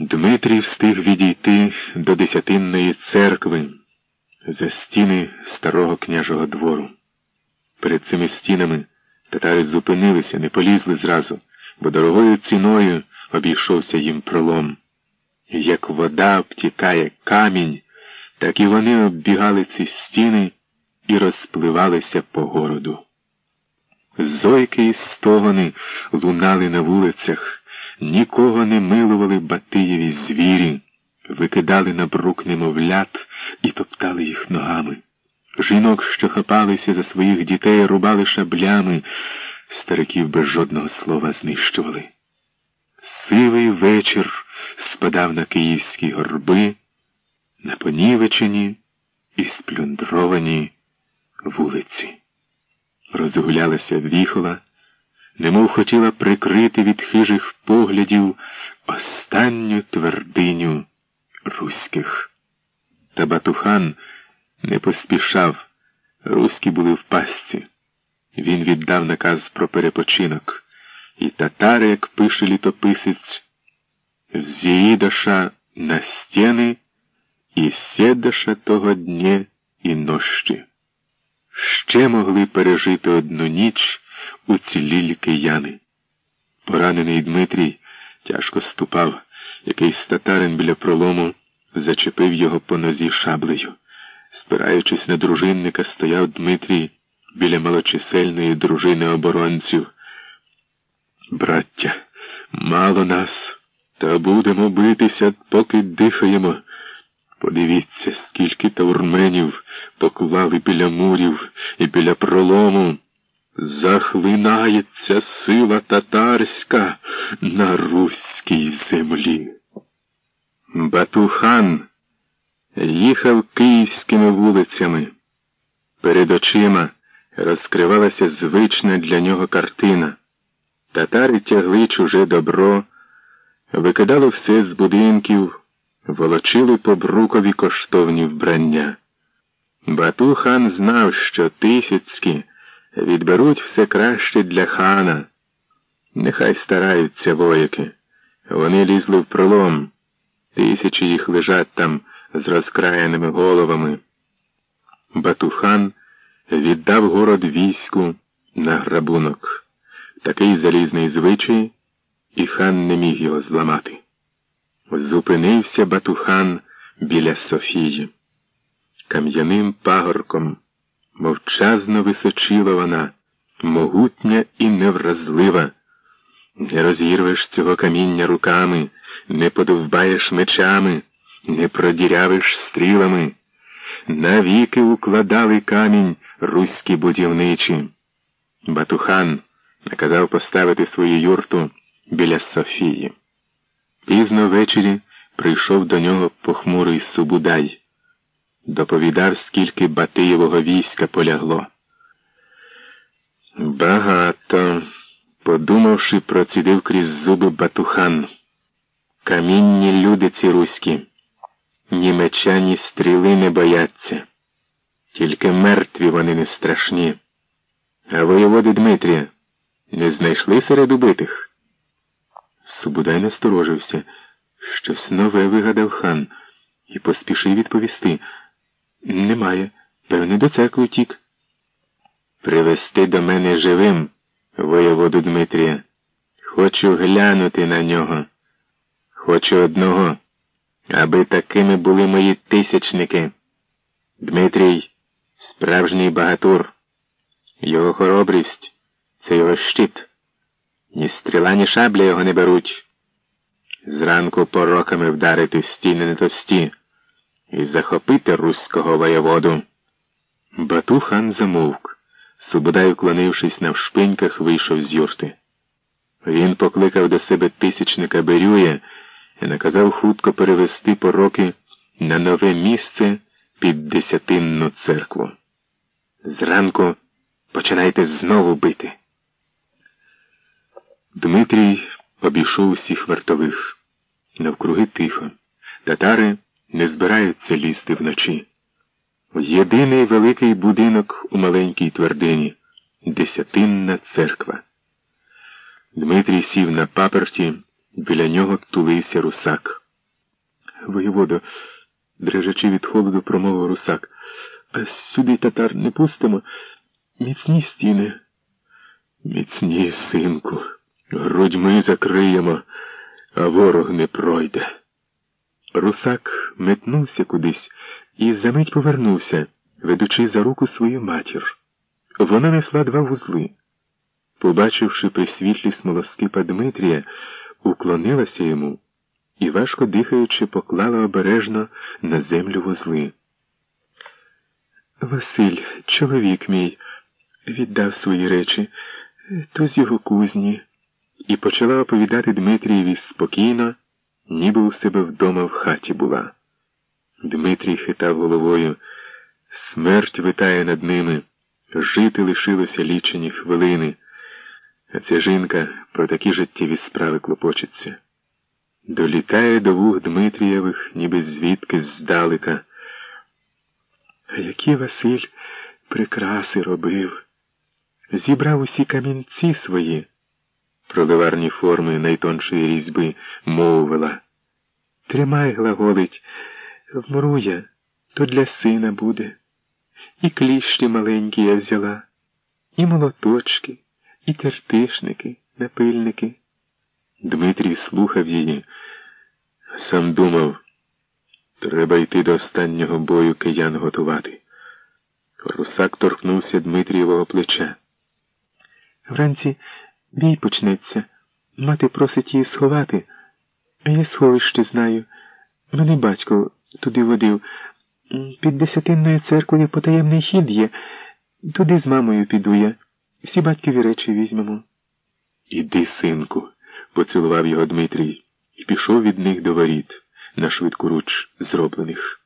Дмитрій встиг відійти до Десятинної церкви за стіни старого княжого двору. Перед цими стінами татари зупинилися, не полізли зразу, бо дорогою ціною обійшовся їм пролом. Як вода обтікає камінь, так і вони оббігали ці стіни і розпливалися по городу. Зойки і стогони лунали на вулицях, нікого не милували Батиєві звірі, викидали на брук немовлят і топтали їх ногами. Жінок, що хапалися за своїх дітей, рубали шаблями, стариків без жодного слова знищували. Сивий вечір спадав на київські горби, на понівечені і сплюндровані вулиці. Розгулялася віхола, немов хотіла прикрити від хижих поглядів останню твердиню руських. Та Батухан не поспішав, руські були в пастці. Він віддав наказ про перепочинок, і татари, як пише літописець, вз'їдаша на стіни і сєдаша того дня і нощі. Ще могли пережити одну ніч уцілілі кияни. Поранений Дмитрій тяжко ступав, якийсь татарин біля пролому зачепив його по нозі шаблею. Спираючись на дружинника, стояв Дмитрій біля малочисельної дружини оборонців. Браття, мало нас, та будемо битися, поки дихаємо. Подивіться, скільки таурменів поклали біля мурів і біля пролому. Захлинається сила татарська на руській землі. Батухан їхав київськими вулицями. Перед очима розкривалася звична для нього картина. Татари тягли чуже добро, викидали все з будинків, волочили по брукові коштовні вбрання. Батухан знав, що тисяцькі відберуть все краще для хана. Нехай стараються вояки. Вони лізли в пролом. Тисячі їх лежать там з розкраєними головами. Батухан віддав город війську на грабунок. Такий залізний звичай, і хан не міг його зламати. Зупинився Батухан біля Софії. Кам'яним пагорком мовчазно височила вона, могутня і невразлива. Не розірвеш цього каміння руками, не подовбаєш мечами, не продірявиш стрілами. Навіки укладали камінь руські будівничі. Батухан наказав поставити свою юрту біля Софії. Пізно ввечері прийшов до нього похмурий Субудай. Доповідав, скільки Батиєвого війська полягло. Багато, подумавши, процідив крізь зуби Батухан. Камінні люди ці руські, ні меча, ні стріли не бояться, тільки мертві вони не страшні. А воєводи Дмитрія не знайшли серед убитих? Субудай насторожився. Щось нове вигадав хан і поспішив відповісти. Немає. Певне, до церкви втік. Привести до мене живим, воєводу Дмитрія. Хочу глянути на нього. Хочу одного, аби такими були мої тисячники. Дмитрій справжній багатур. Його хоробрість це його щит. Ні стріла, ні шабля його не беруть. Зранку пороками вдарити стіни не товсті і захопити руського воєводу. Батухан замовк. Субодай, уклонившись навшпиньках, вийшов з юрти. Він покликав до себе тисячника Берюя і наказав хутко перевести пороки на нове місце під десятинну церкву. Зранку починайте знову бити. Дмитрій обійшов усіх вартових. Навкруги тихо. Татари не збираються лізти вночі. Єдиний великий будинок у маленькій твердині десятинна церква. Дмитрій сів на паперті, біля нього тулився русак. воєводо, дрижачи від холоду, промовив русак. А сюди татар не пустимо. Міцні стіни. Міцні, синку, грудьми закриємо, а ворог не пройде. Русак метнувся кудись і за мить повернувся, ведучи за руку свою матір. Вона несла два вузли. Побачивши при світлі смолоскипа Дмитрія, уклонилася йому і, важко дихаючи, поклала обережно на землю вузли. Василь, чоловік мій, віддав свої речі, то з його кузні, і почала оповідати Дмитрієві спокійно, ніби у себе вдома в хаті була. Дмитрій хитав головою. Смерть витає над ними, жити лишилося лічені хвилини, а ця жінка про такі життєві справи клопочеться. Долітає до вух Дмитрієвих, ніби звідки здалека. А які Василь прикраси робив, зібрав усі камінці свої, проливарні форми найтоншої різьби мовила. Тримай, глаголить, вмру я, то для сина буде. І кліщі маленькі я взяла, і молоточки, і тертишники, напильники. Дмитрій слухав її, сам думав. Треба йти до останнього бою киян готувати. Русак торкнувся Дмитрієвого плеча. Вранці бій почнеться. Мати просить її сховати, а я сховище знаю. Мене батько туди водив. Під десятинною церквою потаємний хід є. Туди з мамою піду я. Всі батькові речі візьмемо. Іди, синку, поцілував його Дмитрій і пішов від них до воріт на швидку руч зроблених.